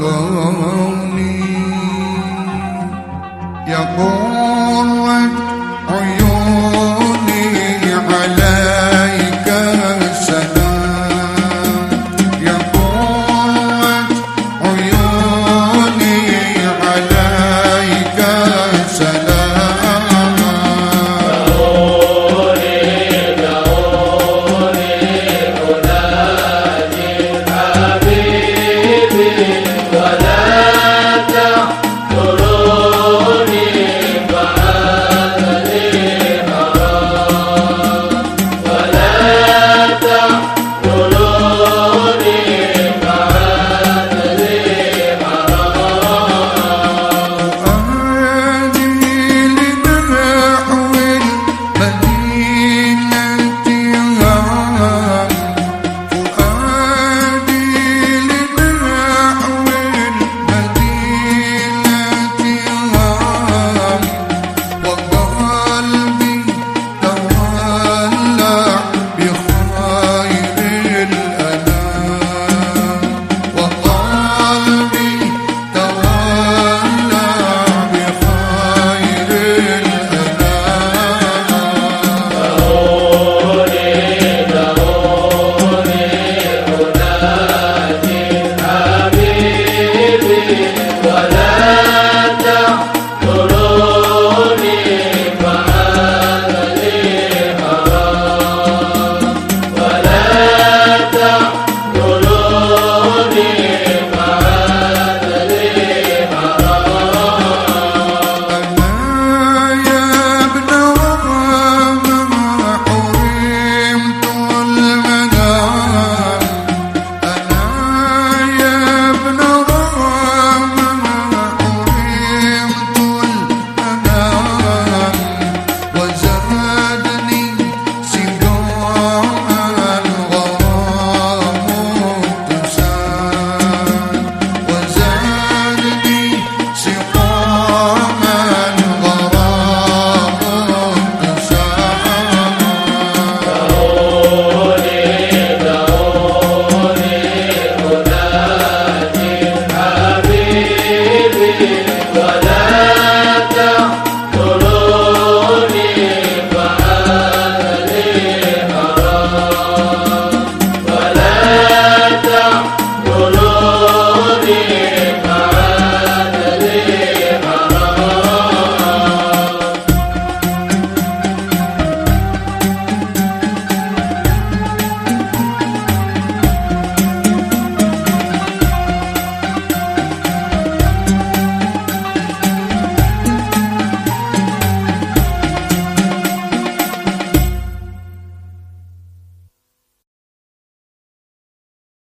رمضاني يقول لك عيون